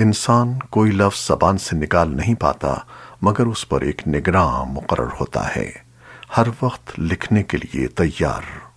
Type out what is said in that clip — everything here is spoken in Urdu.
انسان کوئی لفظ زبان سے نکال نہیں پاتا، مگر اس پر ایک نگراں مقرر ہوتا ہے۔ ہر وقت لکھنے کے لیے تیار۔